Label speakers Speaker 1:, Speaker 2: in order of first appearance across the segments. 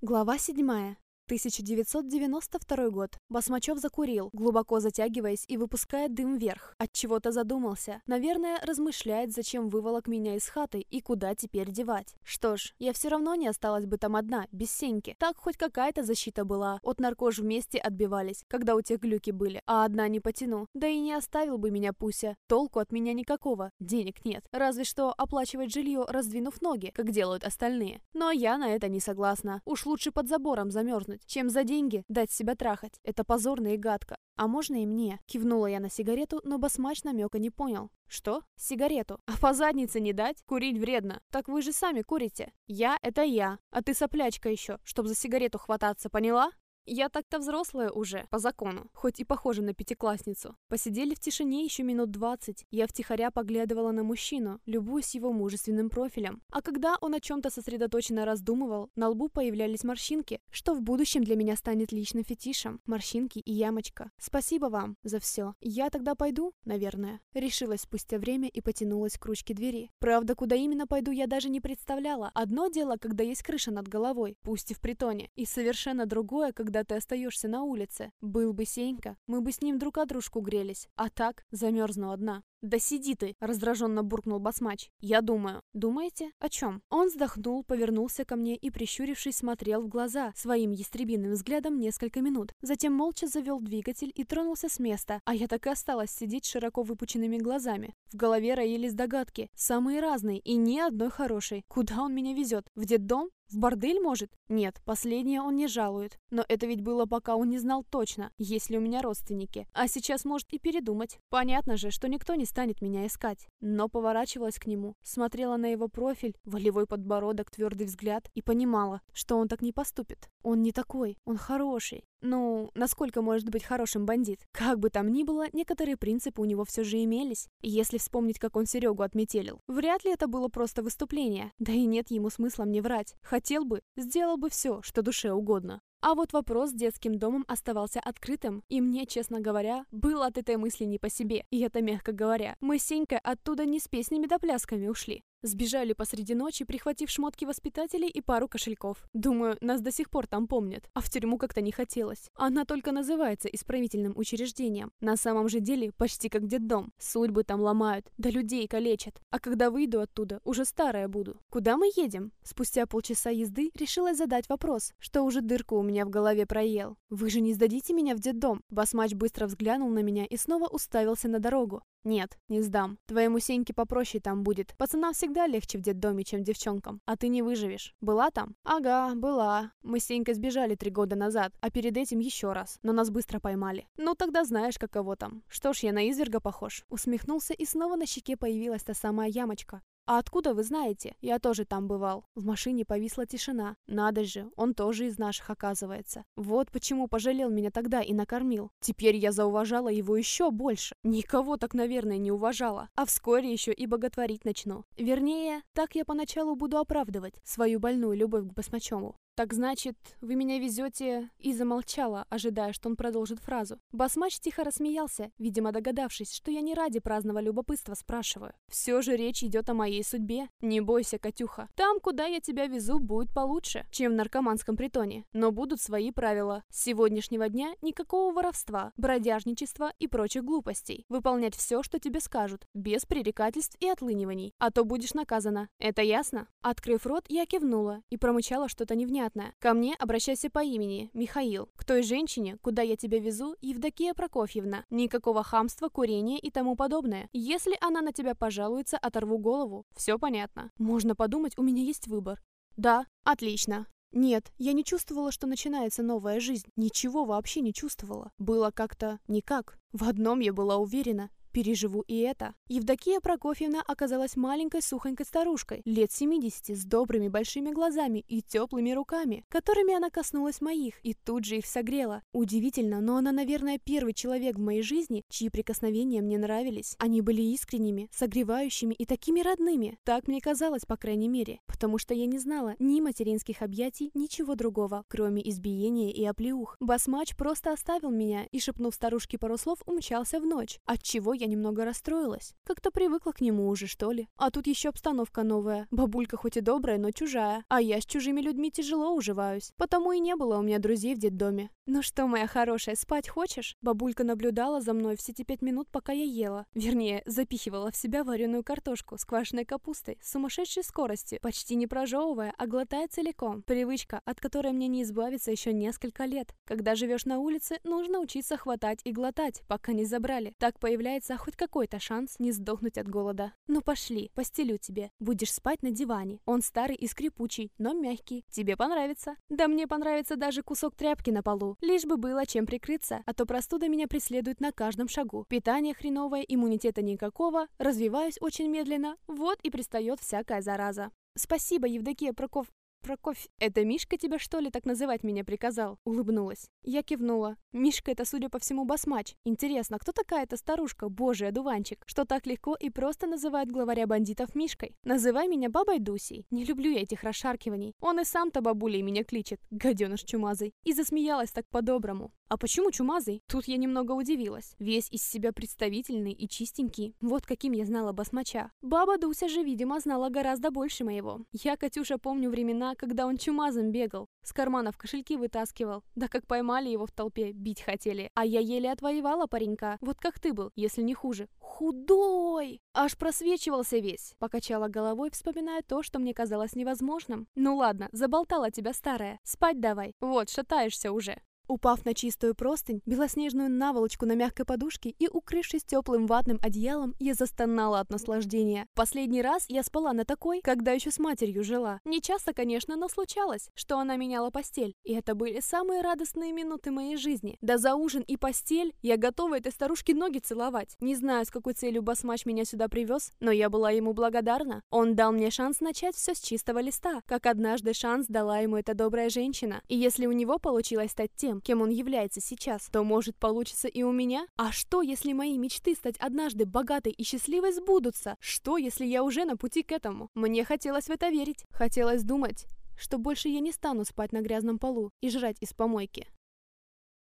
Speaker 1: Глава седьмая. 1992 год. Басмачев закурил, глубоко затягиваясь и выпуская дым вверх. От чего-то задумался. Наверное, размышляет, зачем выволок меня из хаты и куда теперь девать. Что ж, я все равно не осталась бы там одна, без Сеньки. Так хоть какая-то защита была. От наркож вместе отбивались, когда у тех глюки были. А одна не потяну. Да и не оставил бы меня Пуся. Толку от меня никакого. Денег нет. Разве что оплачивать жилье, раздвинув ноги, как делают остальные. Но я на это не согласна. Уж лучше под забором замерзнуть трахнуть, чем за деньги дать себя трахать. Это позорно и гадко. А можно и мне? Кивнула я на сигарету, но басмач намека не понял. Что? Сигарету. А по заднице не дать? Курить вредно. Так вы же сами курите. Я — это я. А ты соплячка еще, чтоб за сигарету хвататься, поняла? Я так-то взрослая уже, по закону, хоть и похожа на пятиклассницу. Посидели в тишине еще минут двадцать. Я втихаря поглядывала на мужчину, любуясь его мужественным профилем. А когда он о чем-то сосредоточенно раздумывал, на лбу появлялись морщинки, что в будущем для меня станет личным фетишем. Морщинки и ямочка. Спасибо вам за все. Я тогда пойду, наверное. Решилась спустя время и потянулась к ручке двери. Правда, куда именно пойду, я даже не представляла. Одно дело, когда есть крыша над головой, пусть и в притоне. И совершенно другое, когда когда ты остаешься на улице. Был бы Сенька, мы бы с ним друг о дружку грелись. А так, замерзну одна. «Да сиди ты!» – раздраженно буркнул басмач. «Я думаю». «Думаете? О чем?» Он вздохнул, повернулся ко мне и, прищурившись, смотрел в глаза своим ястребиным взглядом несколько минут. Затем молча завел двигатель и тронулся с места, а я так и осталась сидеть широко выпученными глазами. В голове роились догадки, самые разные и ни одной хорошей. Куда он меня везет? В детдом? В бордель, может? Нет, последнее он не жалует. Но это ведь было, пока он не знал точно, есть ли у меня родственники. А сейчас может и передумать. Понятно же, что никто не станет меня искать. Но поворачивалась к нему, смотрела на его профиль, волевой подбородок, твердый взгляд и понимала, что он так не поступит. Он не такой, он хороший. Ну, насколько может быть хорошим бандит? Как бы там ни было, некоторые принципы у него все же имелись. Если вспомнить, как он Серегу отметелил, вряд ли это было просто выступление. Да и нет ему смысла мне врать. Хотел бы, сделал бы все, что душе угодно. А вот вопрос с детским домом оставался открытым, и мне, честно говоря, было от этой мысли не по себе. И это мягко говоря. Мы с Сенькой оттуда не с песнями да плясками ушли. Сбежали посреди ночи, прихватив шмотки воспитателей и пару кошельков. Думаю, нас до сих пор там помнят, а в тюрьму как-то не хотелось. Она только называется исправительным учреждением. На самом же деле почти как детдом. Судьбы там ломают, да людей калечат. А когда выйду оттуда, уже старая буду. Куда мы едем? Спустя полчаса езды решилась задать вопрос, что уже дырку у меня в голове проел. Вы же не сдадите меня в детдом? Басмач быстро взглянул на меня и снова уставился на дорогу. «Нет, не сдам. Твоему Сеньке попроще там будет. Пацанам всегда легче в детдоме, чем девчонкам. А ты не выживешь. Была там?» «Ага, была. Мы с Сенькой сбежали три года назад, а перед этим еще раз. Но нас быстро поймали. Ну тогда знаешь, каково там. Что ж, я на изверга похож?» Усмехнулся, и снова на щеке появилась та самая ямочка. «А откуда вы знаете? Я тоже там бывал». В машине повисла тишина. Надо же, он тоже из наших оказывается. Вот почему пожалел меня тогда и накормил. Теперь я зауважала его еще больше. Никого так, наверное, не уважала. А вскоре еще и боготворить начну. Вернее, так я поначалу буду оправдывать свою больную любовь к Басмачеву. «Так значит, вы меня везете...» И замолчала, ожидая, что он продолжит фразу. Басмач тихо рассмеялся, видимо догадавшись, что я не ради праздного любопытства спрашиваю. «Все же речь идет о моей судьбе. Не бойся, Катюха. Там, куда я тебя везу, будет получше, чем в наркоманском притоне. Но будут свои правила. С сегодняшнего дня никакого воровства, бродяжничества и прочих глупостей. Выполнять все, что тебе скажут, без пререкательств и отлыниваний. А то будешь наказана. Это ясно?» Открыв рот, я кивнула и промычала что-то невнятное понятно. Ко мне обращайся по имени, Михаил. К той женщине, куда я тебя везу, Евдокия Прокофьевна. Никакого хамства, курения и тому подобное. Если она на тебя пожалуется, оторву голову. Все понятно. Можно подумать, у меня есть выбор. Да, отлично. Нет, я не чувствовала, что начинается новая жизнь. Ничего вообще не чувствовала. Было как-то никак. В одном я была уверена. Переживу и это. Евдокия Прокофьевна оказалась маленькой сухонькой старушкой, лет 70, с добрыми большими глазами и теплыми руками, которыми она коснулась моих и тут же их согрела. Удивительно, но она, наверное, первый человек в моей жизни, чьи прикосновения мне нравились. Они были искренними, согревающими и такими родными. Так мне казалось, по крайней мере, потому что я не знала ни материнских объятий, ничего другого, кроме избиения и оплеух. Басмач просто оставил меня и, шепнув старушке пару слов, умчался в ночь, отчего я немного расстроилась. Как-то привыкла к нему уже, что ли. А тут еще обстановка новая. Бабулька хоть и добрая, но чужая. А я с чужими людьми тяжело уживаюсь. Потому и не было у меня друзей в детдоме. «Ну что, моя хорошая, спать хочешь?» Бабулька наблюдала за мной все те пять минут, пока я ела. Вернее, запихивала в себя вареную картошку с квашеной капустой с сумасшедшей скоростью, почти не прожевывая, а глотая целиком. Привычка, от которой мне не избавиться еще несколько лет. Когда живешь на улице, нужно учиться хватать и глотать, пока не забрали. Так появляется хоть какой-то шанс не сдохнуть от голода. Ну пошли, постелю тебе. Будешь спать на диване. Он старый и скрипучий, но мягкий. Тебе понравится. Да мне понравится даже кусок тряпки на полу. Лишь бы было чем прикрыться, а то простуда меня преследует на каждом шагу. Питание хреновое, иммунитета никакого, развиваюсь очень медленно, вот и пристает всякая зараза. Спасибо, Евдокия Прокоф... Прокофь, это Мишка тебя что ли так называть меня приказал?» Улыбнулась. Я кивнула. Мишка это, судя по всему, басмач. Интересно, кто такая эта старушка, божий одуванчик, что так легко и просто называет главаря бандитов Мишкой? Называй меня бабой Дусей. Не люблю я этих расшаркиваний. Он и сам-то бабулей меня кличет, гаденыш чумазый. И засмеялась так по-доброму. А почему чумазый? Тут я немного удивилась. Весь из себя представительный и чистенький. Вот каким я знала басмача. Баба Дуся же, видимо, знала гораздо больше моего. Я, Катюша, помню времена, когда он чумазом бегал. С карманов кошельки вытаскивал. Да как поймали его в толпе, бить хотели. А я еле отвоевала паренька. Вот как ты был, если не хуже. Худой! Аж просвечивался весь. Покачала головой, вспоминая то, что мне казалось невозможным. Ну ладно, заболтала тебя старая. Спать давай. Вот, шатаешься уже. Упав на чистую простынь, белоснежную наволочку на мягкой подушке и укрывшись теплым ватным одеялом, я застонала от наслаждения. Последний раз я спала на такой, когда еще с матерью жила. Не часто, конечно, но случалось, что она меняла постель. И это были самые радостные минуты моей жизни. Да за ужин и постель я готова этой старушке ноги целовать. Не знаю, с какой целью Басмач меня сюда привез, но я была ему благодарна. Он дал мне шанс начать все с чистого листа, как однажды шанс дала ему эта добрая женщина. И если у него получилось стать тем, кем он является сейчас, то может получится и у меня? А что, если мои мечты стать однажды богатой и счастливой сбудутся? Что, если я уже на пути к этому? Мне хотелось в это верить. Хотелось думать, что больше я не стану спать на грязном полу и жрать из помойки.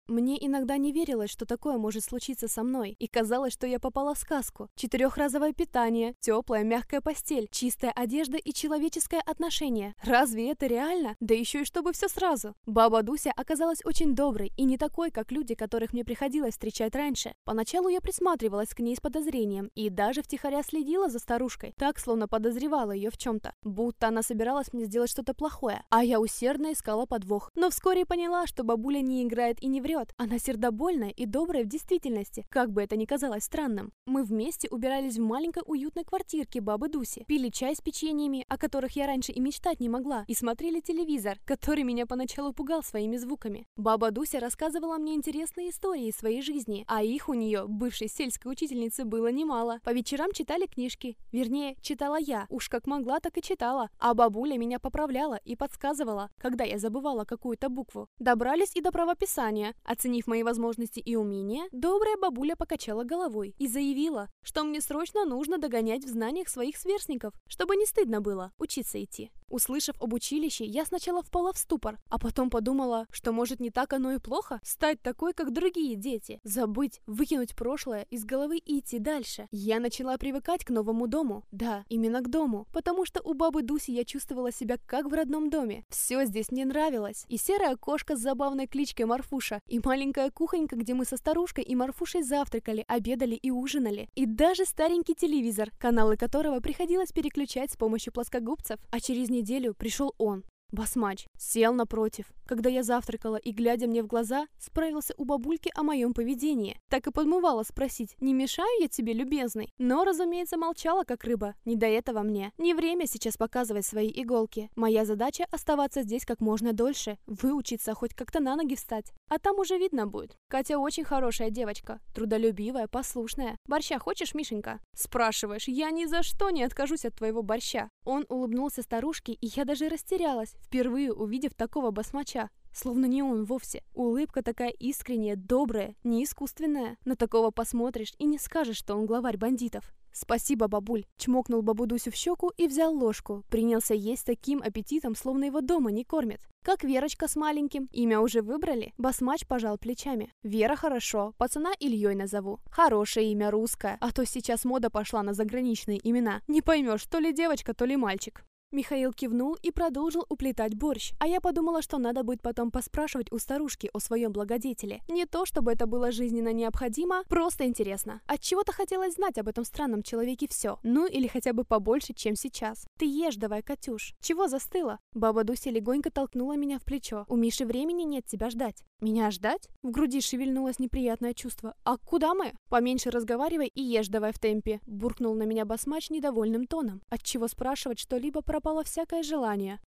Speaker 1: Мне иногда не верилось, что такое может случиться со мной, и казалось, что я попала в сказку. Четырехразовое питание, теплая мягкая постель, чистая одежда и человеческое отношение. Разве это реально? Да еще и чтобы все сразу. Баба Дуся оказалась очень доброй и не такой, как люди, которых мне приходилось встречать раньше. Поначалу я присматривалась к ней с подозрением и даже втихаря следила за старушкой, так, словно подозревала ее в чем-то. Будто она собиралась мне сделать что-то плохое, а я усердно искала подвох. Но вскоре поняла, что бабуля не играет и не врет, врет. Она сердобольная и добрая в действительности, как бы это ни казалось странным. Мы вместе убирались в маленькой уютной квартирке бабы Дуси, пили чай с печеньями, о которых я раньше и мечтать не могла, и смотрели телевизор, который меня поначалу пугал своими звуками. Баба Дуся рассказывала мне интересные истории своей жизни, а их у нее, бывшей сельской учительницы, было немало. По вечерам читали книжки, вернее, читала я, уж как могла, так и читала, а бабуля меня поправляла и подсказывала, когда я забывала какую-то букву. Добрались и до правописания, Оценив мои возможности и умения, добрая бабуля покачала головой и заявила, что мне срочно нужно догонять в знаниях своих сверстников, чтобы не стыдно было учиться идти. Услышав об училище, я сначала впала в ступор, а потом подумала, что может не так оно и плохо, стать такой, как другие дети, забыть, выкинуть прошлое из головы и идти дальше. Я начала привыкать к новому дому. Да, именно к дому, потому что у бабы Дуси я чувствовала себя как в родном доме. Все здесь мне нравилось. И серая кошка с забавной кличкой Марфуша, маленькая кухонька, где мы со старушкой и Марфушей завтракали, обедали и ужинали, и даже старенький телевизор, каналы которого приходилось переключать с помощью плоскогубцев, а через неделю пришел он, Басмач сел напротив, когда я завтракала и, глядя мне в глаза, справился у бабульки о моем поведении. Так и подмывала спросить, не мешаю я тебе, любезный? Но, разумеется, молчала, как рыба. Не до этого мне. Не время сейчас показывать свои иголки. Моя задача оставаться здесь как можно дольше, выучиться хоть как-то на ноги встать. А там уже видно будет. Катя очень хорошая девочка, трудолюбивая, послушная. Борща хочешь, Мишенька? Спрашиваешь, я ни за что не откажусь от твоего борща. Он улыбнулся старушке, и я даже растерялась впервые увидев такого басмача. Словно не он вовсе. Улыбка такая искренняя, добрая, не искусственная. На такого посмотришь и не скажешь, что он главарь бандитов. «Спасибо, бабуль!» Чмокнул бабу Дусю в щеку и взял ложку. Принялся есть таким аппетитом, словно его дома не кормят. «Как Верочка с маленьким? Имя уже выбрали?» Басмач пожал плечами. «Вера хорошо. Пацана Ильей назову. Хорошее имя русское. А то сейчас мода пошла на заграничные имена. Не поймешь, то ли девочка, то ли мальчик». Михаил кивнул и продолжил уплетать борщ, а я подумала, что надо будет потом поспрашивать у старушки о своем благодетеле. Не то, чтобы это было жизненно необходимо, просто интересно. От чего то хотелось знать об этом странном человеке все, ну или хотя бы побольше, чем сейчас. Ты ешь давай, Катюш. Чего застыла? Баба Дуся легонько толкнула меня в плечо. У Миши времени нет тебя ждать. Меня ждать? В груди шевельнулось неприятное чувство. А куда мы? Поменьше разговаривай и ешь давай в темпе. Буркнул на меня басмач недовольным тоном. От чего спрашивать что-либо про пропало всякое желание.